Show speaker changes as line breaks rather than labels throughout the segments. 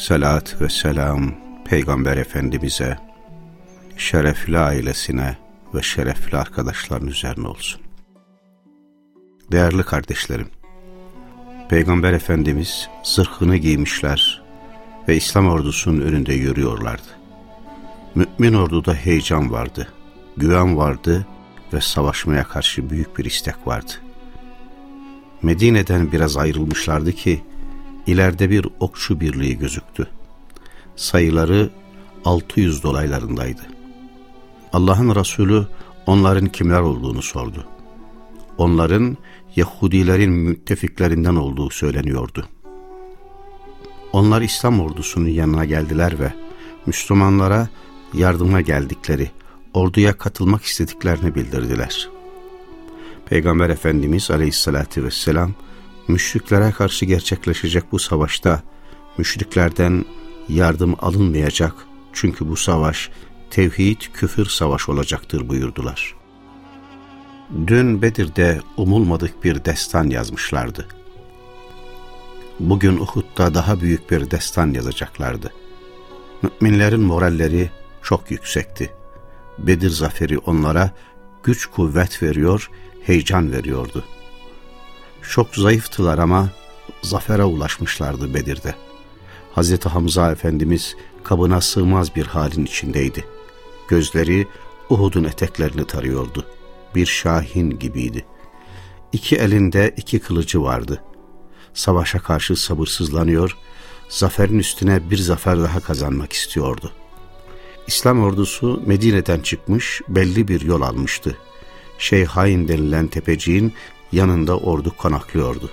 Salat ve selam Peygamber Efendimiz'e, şerefli ailesine ve şerefli arkadaşların üzerine olsun. Değerli kardeşlerim, Peygamber Efendimiz zırhını giymişler ve İslam ordusunun önünde yürüyorlardı. Mümin orduda heyecan vardı, güven vardı ve savaşmaya karşı büyük bir istek vardı. Medine'den biraz ayrılmışlardı ki ileride bir okçu birliği gözüktü. Sayıları 600 dolaylarındaydı. Allah'ın Resulü onların kimler olduğunu sordu. Onların Yahudilerin müttefiklerinden olduğu söyleniyordu. Onlar İslam ordusunun yanına geldiler ve Müslümanlara yardıma geldikleri, orduya katılmak istediklerini bildirdiler. Peygamber Efendimiz aleyhissalatü vesselam, müşriklere karşı gerçekleşecek bu savaşta müşriklerden yardım alınmayacak çünkü bu savaş tevhid küfür savaş olacaktır buyurdular. Dün Bedir'de umulmadık bir destan yazmışlardı. Bugün Uhud'da daha büyük bir destan yazacaklardı. Müminlerin moralleri çok yüksekti. Bedir zaferi onlara güç kuvvet veriyor, heyecan veriyordu. Çok zayıftılar ama zafere ulaşmışlardı Bedir'de. Hazreti Hamza Efendimiz kabına sığmaz bir halin içindeydi. Gözleri Uhud'un eteklerini tarıyordu. Bir şahin gibiydi. İki elinde iki kılıcı vardı. Savaşa karşı sabırsızlanıyor, zaferin üstüne bir zafer daha kazanmak istiyordu. İslam ordusu Medine'den çıkmış belli bir yol almıştı. Şeyhain denilen tepeciğin yanında ordu konaklıyordu.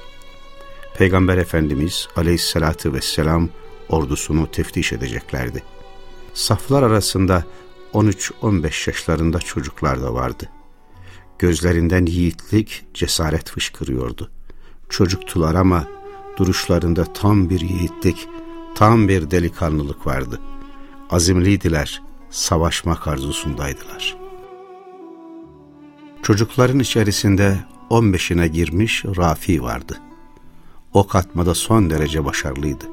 Peygamber Efendimiz aleyhissalatü vesselam ordusunu teftiş edeceklerdi. Saflar arasında 13-15 yaşlarında çocuklar da vardı. Gözlerinden yiğitlik, cesaret fışkırıyordu. Çocuktular ama duruşlarında tam bir yiğitlik, tam bir delikanlılık vardı. Azimliydiler, savaşmak arzusundaydılar. Çocukların içerisinde 15'ine girmiş Rafi vardı. O katmada son derece başarılıydı.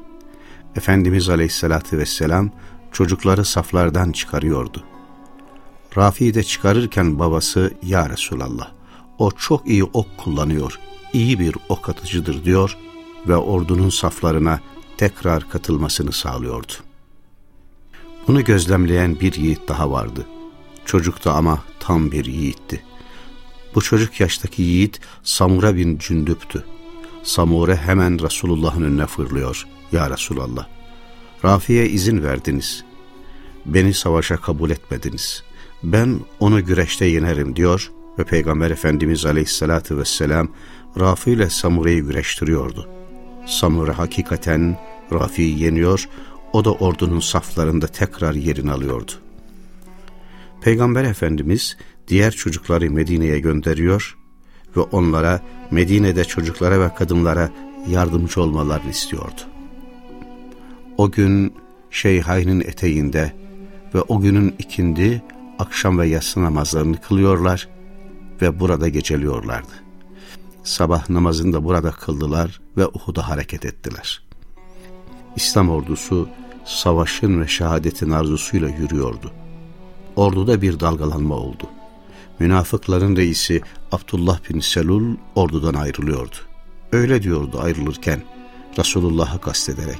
Efendimiz Aleyhisselatü Vesselam çocukları saflardan çıkarıyordu. Rafi'yi de çıkarırken babası Ya Resulallah o çok iyi ok kullanıyor, iyi bir ok atıcıdır diyor ve ordunun saflarına tekrar katılmasını sağlıyordu. Bunu gözlemleyen bir yiğit daha vardı. Çocuktu ama tam bir yiğitti. Bu çocuk yaştaki yiğit Samura bin Cündüp'tü. Samure hemen Resulullah'ın önüne fırlıyor. Ya Resulallah, Rafi'ye izin verdiniz. Beni savaşa kabul etmediniz. Ben onu güreşte yenerim diyor ve Peygamber Efendimiz Aleyhisselatü Vesselam Rafi ile Samure'yi güreştiriyordu. Samure hakikaten Rafi'yi yeniyor, o da ordunun saflarında tekrar yerini alıyordu. Peygamber Efendimiz diğer çocukları Medine'ye gönderiyor ve onlara Medine'de çocuklara ve kadınlara yardımcı olmalarını istiyordu. O gün Şeyhayn'in eteğinde ve o günün ikindi akşam ve yatsı namazlarını kılıyorlar ve burada geceliyorlardı. Sabah namazını da burada kıldılar ve Uhud'a hareket ettiler. İslam ordusu savaşın ve şehadetin arzusuyla yürüyordu. Orduda bir dalgalanma oldu. Münafıkların reisi Abdullah bin Selul ordudan ayrılıyordu. Öyle diyordu ayrılırken Resulullah'ı kastederek.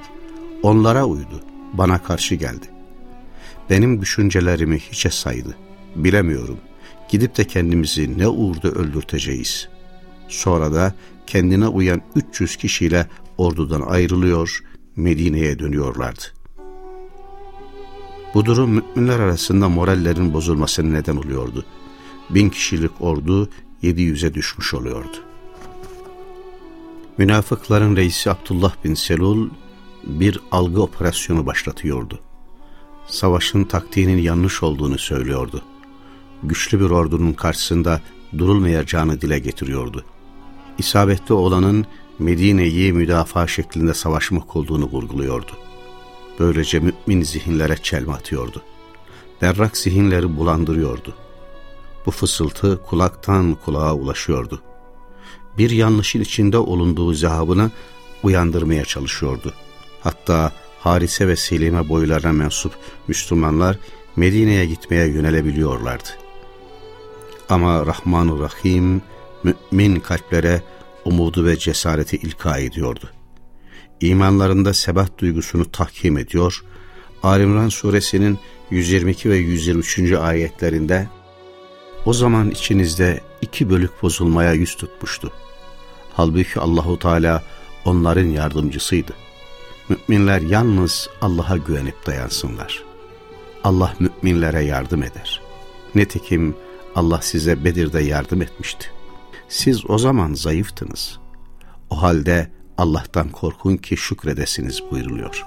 Onlara uydu, bana karşı geldi. Benim düşüncelerimi hiçe saydı. Bilemiyorum. Gidip de kendimizi ne uğurda öldürteceğiz. Sonra da kendine uyan 300 kişiyle ordudan ayrılıyor, Medine'ye dönüyorlardı. Bu durum müminler arasında morallerin bozulmasına neden oluyordu. Bin kişilik ordu 700'e düşmüş oluyordu. Münafıkların reisi Abdullah bin Selul bir algı operasyonu başlatıyordu. Savaşın taktiğinin yanlış olduğunu söylüyordu. Güçlü bir ordunun karşısında durulmayacağını dile getiriyordu. İsabetli olanın Medine'yi müdafaa şeklinde savaşmak olduğunu vurguluyordu. Böylece mümin zihinlere çelme atıyordu. Berrak zihinleri bulandırıyordu. Bu fısıltı kulaktan kulağa ulaşıyordu. Bir yanlışın içinde olunduğu zahabını uyandırmaya çalışıyordu. Hatta Harise ve Selim'e boylarına mensup Müslümanlar Medine'ye gitmeye yönelebiliyorlardı. Ama Rahman-ı Rahim mümin kalplere umudu ve cesareti ilka ediyordu. İmanlarında sebat duygusunu tahkim ediyor, Alimran suresinin 122 ve 123. ayetlerinde o zaman içinizde iki bölük bozulmaya yüz tutmuştu. Halbuki Allahu Teala onların yardımcısıydı. Müminler yalnız Allah'a güvenip dayansınlar. Allah müminlere yardım eder. Nitekim Allah size Bedir'de yardım etmişti. Siz o zaman zayıftınız. O halde Allah'tan korkun ki şükredesiniz buyuruluyor.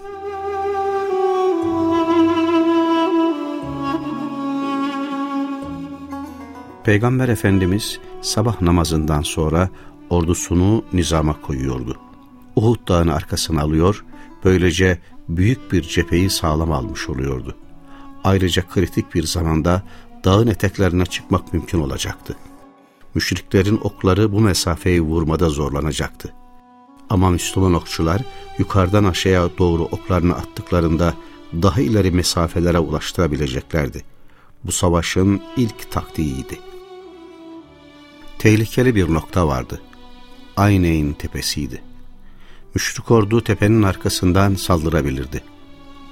Peygamber Efendimiz sabah namazından sonra ordusunu nizama koyuyordu. Uhud dağını arkasına alıyor, böylece büyük bir cepheyi sağlam almış oluyordu. Ayrıca kritik bir zamanda dağın eteklerine çıkmak mümkün olacaktı. Müşriklerin okları bu mesafeyi vurmada zorlanacaktı. Ama Müslüman okçular yukarıdan aşağıya doğru oklarını attıklarında daha ileri mesafelere ulaştırabileceklerdi. Bu savaşın ilk taktiğiydi. Tehlikeli bir nokta vardı. Ayneyn tepesiydi. Müşrik ordu tepenin arkasından saldırabilirdi.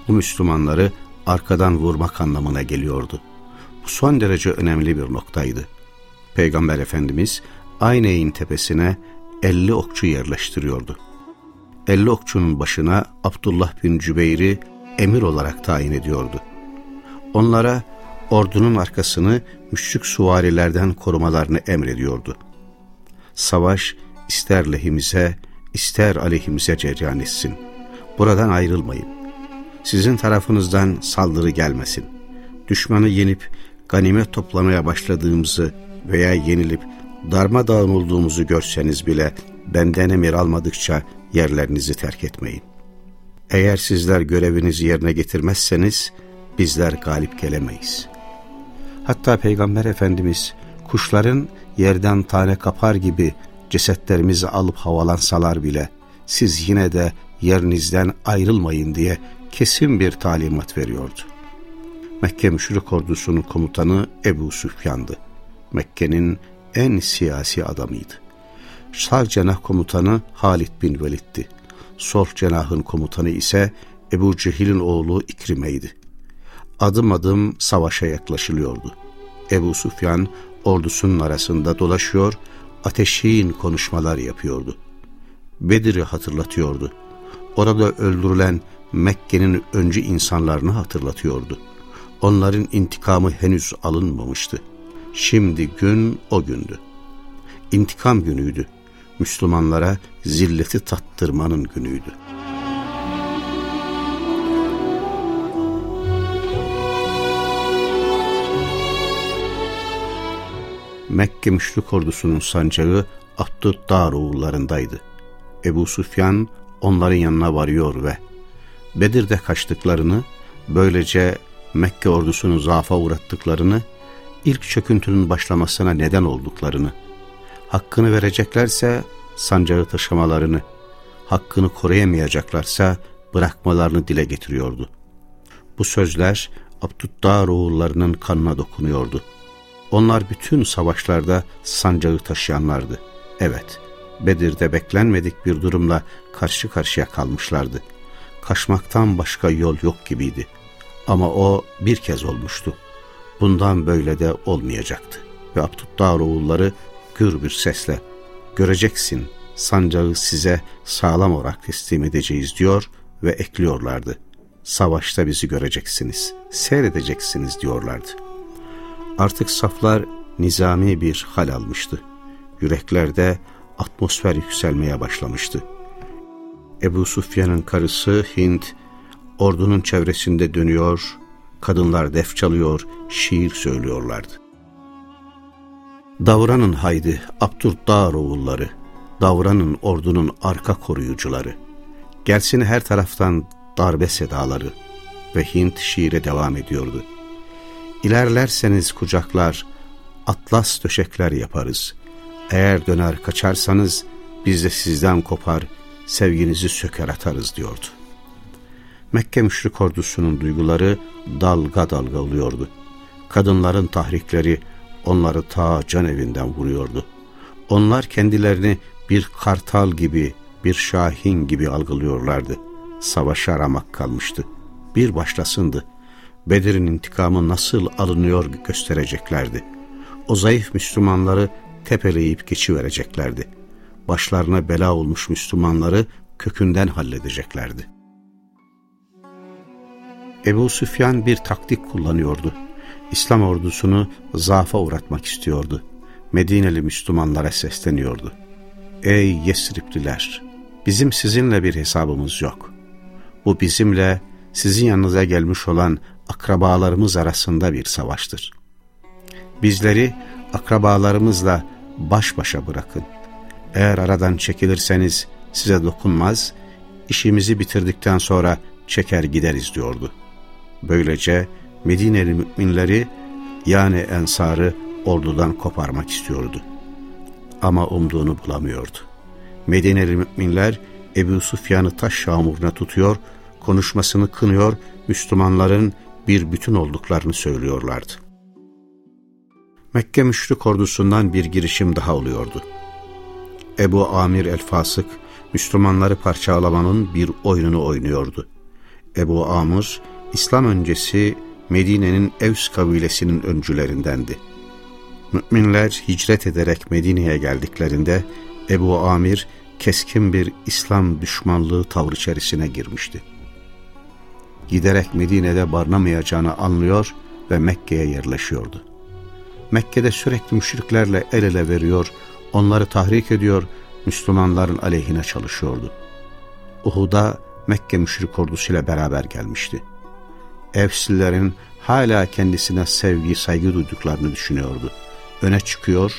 Bu Müslümanları arkadan vurmak anlamına geliyordu. Bu son derece önemli bir noktaydı. Peygamber Efendimiz Ayneyn tepesine 50 okçu yerleştiriyordu. 50 okçunun başına Abdullah bin Cübeyr'i emir olarak tayin ediyordu. Onlara ordunun arkasını müşrik suvarilerden korumalarını emrediyordu. Savaş ister lehimize ister aleyhimize cereyan etsin. Buradan ayrılmayın. Sizin tarafınızdan saldırı gelmesin. Düşmanı yenip ganimet toplamaya başladığımızı veya yenilip darmadağın olduğumuzu görseniz bile benden emir almadıkça yerlerinizi terk etmeyin. Eğer sizler görevinizi yerine getirmezseniz bizler galip gelemeyiz. Hatta Peygamber Efendimiz kuşların yerden tane kapar gibi cesetlerimizi alıp havalansalar bile siz yine de yerinizden ayrılmayın diye kesin bir talimat veriyordu. Mekke müşrik ordusunun komutanı Ebu Süfyan'dı. Mekke'nin en siyasi adamıydı. Sağ cenah komutanı Halid bin Velid'di. Sol cenahın komutanı ise Ebu Cehil'in oğlu İkrime'ydi. Adım adım savaşa yaklaşılıyordu. Ebu Sufyan ordusunun arasında dolaşıyor, ateşin konuşmalar yapıyordu. Bedir'i hatırlatıyordu. Orada öldürülen Mekke'nin öncü insanlarını hatırlatıyordu. Onların intikamı henüz alınmamıştı. Şimdi gün o gündü. İntikam günüydü. Müslümanlara zilleti tattırmanın günüydü. Mekke müşrik ordusunun sancağı Abdüddar oğullarındaydı. Ebu Sufyan onların yanına varıyor ve Bedir'de kaçtıklarını, böylece Mekke ordusunu zaafa uğrattıklarını, ilk çöküntünün başlamasına neden olduklarını, hakkını vereceklerse sancağı taşımalarını, hakkını koruyamayacaklarsa bırakmalarını dile getiriyordu. Bu sözler Abdüddar oğullarının kanına dokunuyordu. Onlar bütün savaşlarda sancağı taşıyanlardı. Evet, Bedir'de beklenmedik bir durumla karşı karşıya kalmışlardı. Kaçmaktan başka yol yok gibiydi. Ama o bir kez olmuştu. Bundan böyle de olmayacaktı. Ve Abdüddar oğulları gür bir sesle göreceksin sancağı size sağlam olarak teslim edeceğiz diyor ve ekliyorlardı. Savaşta bizi göreceksiniz, seyredeceksiniz diyorlardı. Artık saflar nizami bir hal almıştı. Yüreklerde atmosfer yükselmeye başlamıştı. Ebu Sufyan'ın karısı Hint ordunun çevresinde dönüyor, kadınlar def çalıyor, şiir söylüyorlardı. Davranın haydi Abdürdar oğulları, davranın ordunun arka koruyucuları. Gelsin her taraftan darbe sedaları ve Hint şiire devam ediyordu. İlerlerseniz kucaklar, atlas döşekler yaparız. Eğer döner kaçarsanız biz de sizden kopar, sevginizi söker atarız diyordu. Mekke müşrik ordusunun duyguları dalga dalga oluyordu. Kadınların tahrikleri onları ta can evinden vuruyordu. Onlar kendilerini bir kartal gibi, bir şahin gibi algılıyorlardı. Savaşı aramak kalmıştı. Bir başlasındı. Bedir'in intikamı nasıl alınıyor göstereceklerdi. O zayıf Müslümanları tepeleyip geçivereceklerdi. Başlarına bela olmuş Müslümanları kökünden halledeceklerdi. Ebu Süfyan bir taktik kullanıyordu. İslam ordusunu zaafa uğratmak istiyordu. Medineli Müslümanlara sesleniyordu. Ey Yesripliler! Bizim sizinle bir hesabımız yok. Bu bizimle sizin yanınıza gelmiş olan akrabalarımız arasında bir savaştır. Bizleri akrabalarımızla baş başa bırakın. Eğer aradan çekilirseniz size dokunmaz, işimizi bitirdikten sonra çeker gideriz diyordu. Böylece Medineli müminleri yani ensarı ordudan koparmak istiyordu. Ama umduğunu bulamıyordu. Medineli müminler Ebu Sufyan'ı taş şamuruna tutuyor, konuşmasını kınıyor, Müslümanların bir bütün olduklarını söylüyorlardı. Mekke müşrik ordusundan bir girişim daha oluyordu. Ebu Amir el-Fasık, Müslümanları parçalamanın bir oyununu oynuyordu. Ebu Amr, İslam öncesi Medine'nin Evs kabilesinin öncülerindendi. Müminler hicret ederek Medine'ye geldiklerinde Ebu Amir keskin bir İslam düşmanlığı tavrı içerisine girmişti. Giderek Medine'de barınamayacağını anlıyor ve Mekke'ye yerleşiyordu. Mekke'de sürekli müşriklerle el ele veriyor, onları tahrik ediyor, Müslümanların aleyhine çalışıyordu. Uhud'a Mekke müşrik ordusuyla beraber gelmişti. Evslilerin hala kendisine sevgi, saygı duyduklarını düşünüyordu. Öne çıkıyor,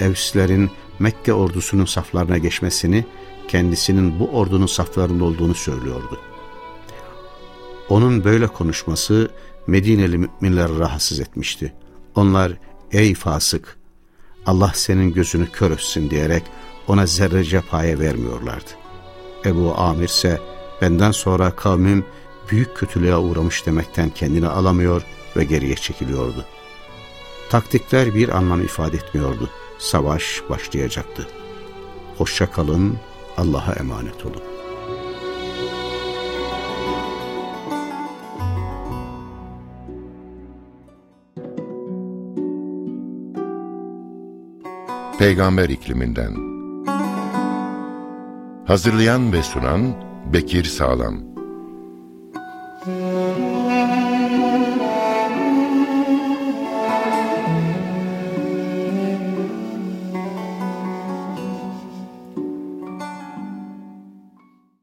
Evslilerin Mekke ordusunun saflarına geçmesini, kendisinin bu ordunun saflarında olduğunu söylüyordu. Onun böyle konuşması Medineli müminleri rahatsız etmişti. Onlar, ey fasık, Allah senin gözünü kör etsin diyerek ona zerrece paye vermiyorlardı. Ebu Amir ise benden sonra kavmim büyük kötülüğe uğramış demekten kendini alamıyor ve geriye çekiliyordu. Taktikler bir anlam ifade etmiyordu. Savaş başlayacaktı. Hoşça kalın, Allah'a emanet olun.
Peygamber ikliminden Hazırlayan ve sunan Bekir Sağlam